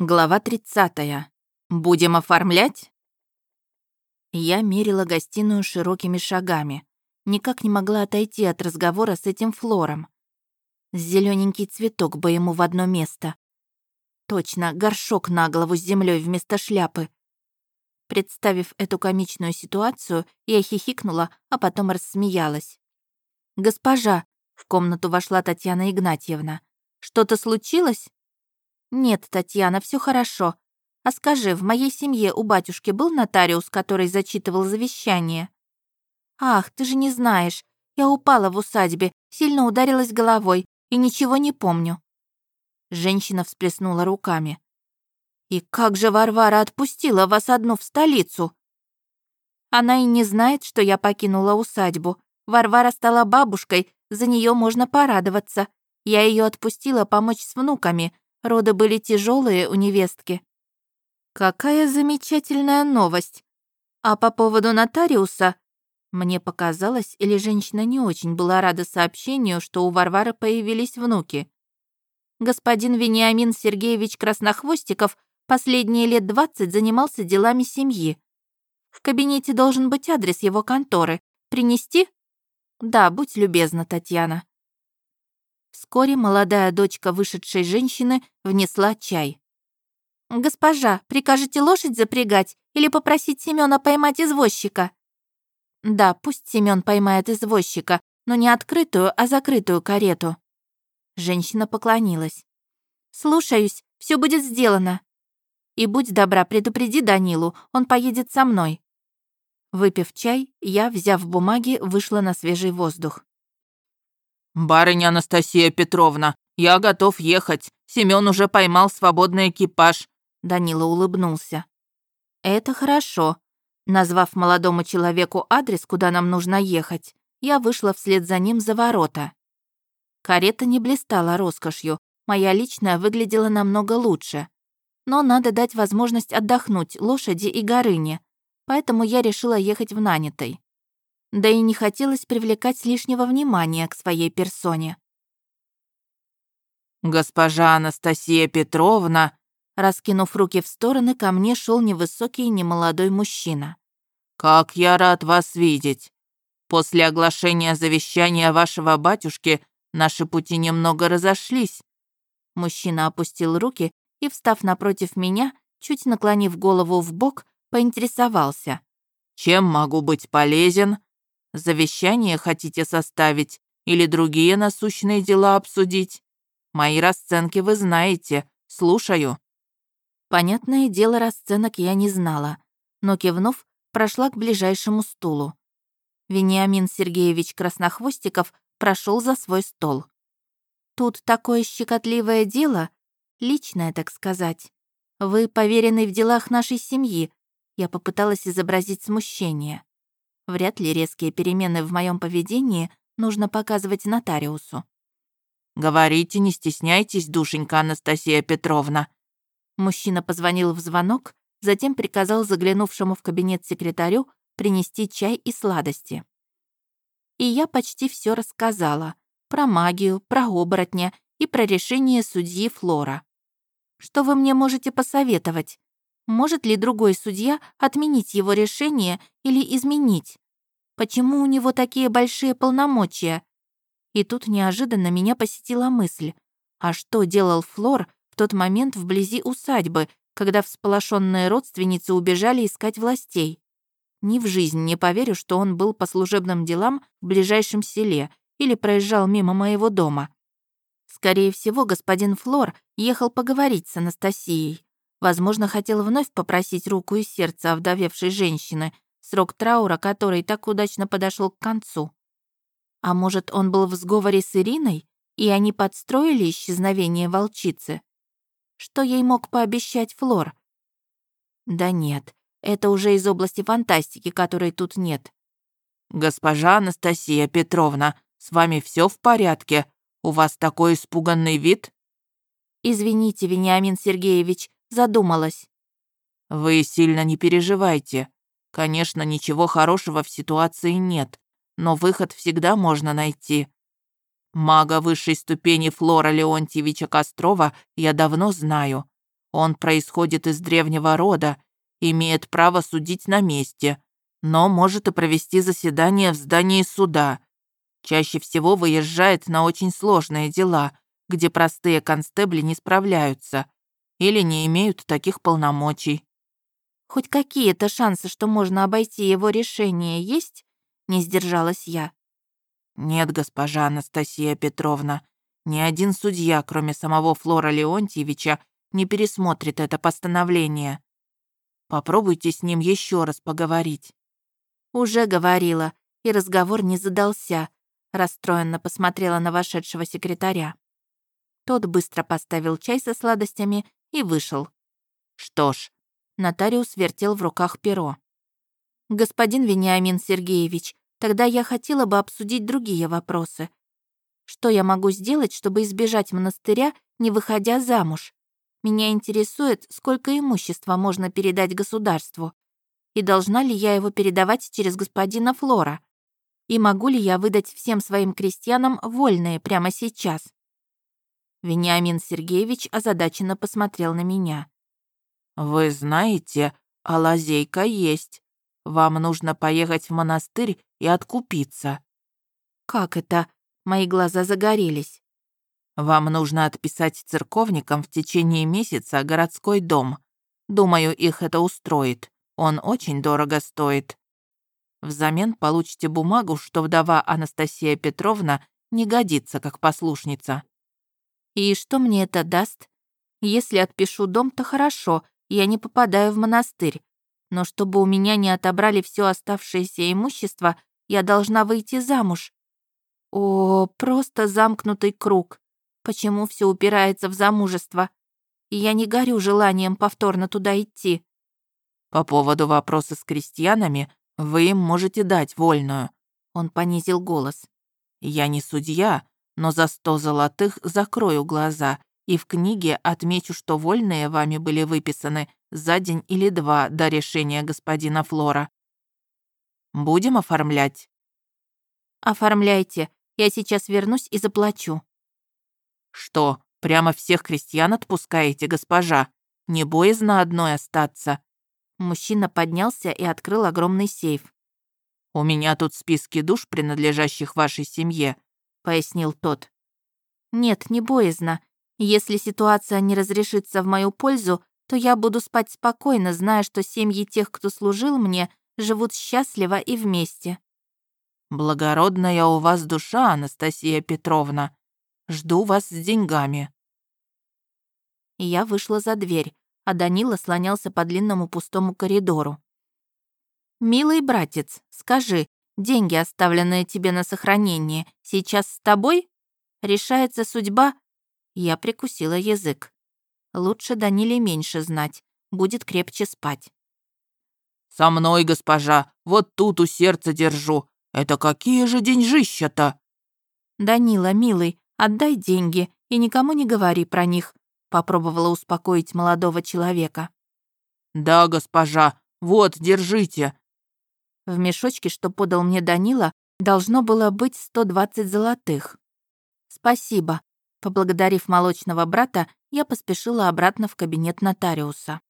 Глава 30. Будем оформлять? Я мерила гостиную широкими шагами. Никак не могла отойти от разговора с этим Флором. Зелененький цветок бы ему в одно место. Точно, горшок на голову с землей вместо шляпы. Представив эту комичную ситуацию, я хихикнула, а потом рассмеялась. «Госпожа!» — в комнату вошла Татьяна Игнатьевна. «Что-то случилось?» «Нет, Татьяна, все хорошо. А скажи, в моей семье у батюшки был нотариус, который зачитывал завещание?» «Ах, ты же не знаешь. Я упала в усадьбе, сильно ударилась головой и ничего не помню». Женщина всплеснула руками. «И как же Варвара отпустила вас одну в столицу?» Она и не знает, что я покинула усадьбу. Варвара стала бабушкой, за нее можно порадоваться. Я ее отпустила помочь с внуками, Роды были тяжелые у невестки. Какая замечательная новость. А по поводу нотариуса... Мне показалось, или женщина не очень была рада сообщению, что у Варвары появились внуки. Господин Вениамин Сергеевич Краснохвостиков последние лет двадцать занимался делами семьи. В кабинете должен быть адрес его конторы. Принести? Да, будь любезна, Татьяна. Вскоре молодая дочка вышедшей женщины внесла чай. «Госпожа, прикажете лошадь запрягать или попросить Семёна поймать извозчика?» «Да, пусть Семён поймает извозчика, но не открытую, а закрытую карету». Женщина поклонилась. «Слушаюсь, все будет сделано. И будь добра, предупреди Данилу, он поедет со мной». Выпив чай, я, взяв бумаги, вышла на свежий воздух. «Барыня Анастасия Петровна, я готов ехать. Семён уже поймал свободный экипаж». Данила улыбнулся. «Это хорошо». Назвав молодому человеку адрес, куда нам нужно ехать, я вышла вслед за ним за ворота. Карета не блистала роскошью, моя личная выглядела намного лучше. Но надо дать возможность отдохнуть лошади и горыне, поэтому я решила ехать в нанятой да и не хотелось привлекать лишнего внимания к своей персоне. «Госпожа Анастасия Петровна», раскинув руки в стороны, ко мне шел невысокий немолодой мужчина. «Как я рад вас видеть! После оглашения завещания вашего батюшки наши пути немного разошлись». Мужчина опустил руки и, встав напротив меня, чуть наклонив голову в бок, поинтересовался. «Чем могу быть полезен?» Завещание хотите составить или другие насущные дела обсудить? Мои расценки вы знаете. Слушаю». Понятное дело, расценок я не знала, но, кивнув, прошла к ближайшему стулу. Вениамин Сергеевич Краснохвостиков прошел за свой стол. «Тут такое щекотливое дело, личное, так сказать. Вы поверенный в делах нашей семьи», я попыталась изобразить смущение. Вряд ли резкие перемены в моем поведении нужно показывать нотариусу. «Говорите, не стесняйтесь, душенька Анастасия Петровна». Мужчина позвонил в звонок, затем приказал заглянувшему в кабинет секретарю принести чай и сладости. И я почти все рассказала. Про магию, про оборотня и про решение судьи Флора. Что вы мне можете посоветовать? Может ли другой судья отменить его решение или изменить? Почему у него такие большие полномочия? И тут неожиданно меня посетила мысль. А что делал Флор в тот момент вблизи усадьбы, когда всполошенные родственницы убежали искать властей? Ни в жизнь не поверю, что он был по служебным делам в ближайшем селе или проезжал мимо моего дома. Скорее всего, господин Флор ехал поговорить с Анастасией. Возможно, хотел вновь попросить руку и сердце овдовевшей женщины, срок траура которой так удачно подошел к концу. А может, он был в сговоре с Ириной, и они подстроили исчезновение волчицы? Что ей мог пообещать Флор? Да нет, это уже из области фантастики, которой тут нет. «Госпожа Анастасия Петровна, с вами все в порядке? У вас такой испуганный вид?» «Извините, Вениамин Сергеевич, Задумалась. «Вы сильно не переживайте. Конечно, ничего хорошего в ситуации нет, но выход всегда можно найти. Мага высшей ступени Флора Леонтьевича Кострова я давно знаю. Он происходит из древнего рода, имеет право судить на месте, но может и провести заседание в здании суда. Чаще всего выезжает на очень сложные дела, где простые констебли не справляются или не имеют таких полномочий. Хоть какие-то шансы, что можно обойти его решение, есть? Не сдержалась я. Нет, госпожа Анастасия Петровна, ни один судья, кроме самого Флора Леонтьевича, не пересмотрит это постановление. Попробуйте с ним еще раз поговорить. Уже говорила, и разговор не задался. Расстроенно посмотрела на вошедшего секретаря. Тот быстро поставил чай со сладостями и вышел. Что ж, нотариус вертел в руках перо. «Господин Вениамин Сергеевич, тогда я хотела бы обсудить другие вопросы. Что я могу сделать, чтобы избежать монастыря, не выходя замуж? Меня интересует, сколько имущества можно передать государству. И должна ли я его передавать через господина Флора? И могу ли я выдать всем своим крестьянам вольные прямо сейчас?» Вениамин Сергеевич озадаченно посмотрел на меня. «Вы знаете, а лазейка есть. Вам нужно поехать в монастырь и откупиться». «Как это?» Мои глаза загорелись. «Вам нужно отписать церковникам в течение месяца городской дом. Думаю, их это устроит. Он очень дорого стоит. Взамен получите бумагу, что вдова Анастасия Петровна не годится как послушница». «И что мне это даст? Если отпишу дом, то хорошо, я не попадаю в монастырь. Но чтобы у меня не отобрали все оставшееся имущество, я должна выйти замуж. О, просто замкнутый круг. Почему все упирается в замужество? И я не горю желанием повторно туда идти. По поводу вопроса с крестьянами, вы им можете дать вольную. Он понизил голос. Я не судья, но за сто золотых закрою глаза и в книге отмечу, что вольные вами были выписаны за день или два до решения господина Флора. Будем оформлять?» «Оформляйте. Я сейчас вернусь и заплачу». «Что, прямо всех крестьян отпускаете, госпожа? Не боязно одной остаться?» Мужчина поднялся и открыл огромный сейф. «У меня тут списки душ, принадлежащих вашей семье», — пояснил тот. «Нет, не боязно. Если ситуация не разрешится в мою пользу, то я буду спать спокойно, зная, что семьи тех, кто служил мне, живут счастливо и вместе. «Благородная у вас душа, Анастасия Петровна. Жду вас с деньгами». я вышла за дверь, а Данила слонялся по длинному пустому коридору. «Милый братец, скажи, деньги, оставленные тебе на сохранение, сейчас с тобой? Решается судьба я прикусила язык. Лучше Даниле меньше знать, будет крепче спать. «Со мной, госпожа, вот тут у сердца держу. Это какие же деньжища-то?» «Данила, милый, отдай деньги и никому не говори про них», попробовала успокоить молодого человека. «Да, госпожа, вот, держите». В мешочке, что подал мне Данила, должно было быть 120 золотых. «Спасибо», Поблагодарив молочного брата, я поспешила обратно в кабинет нотариуса.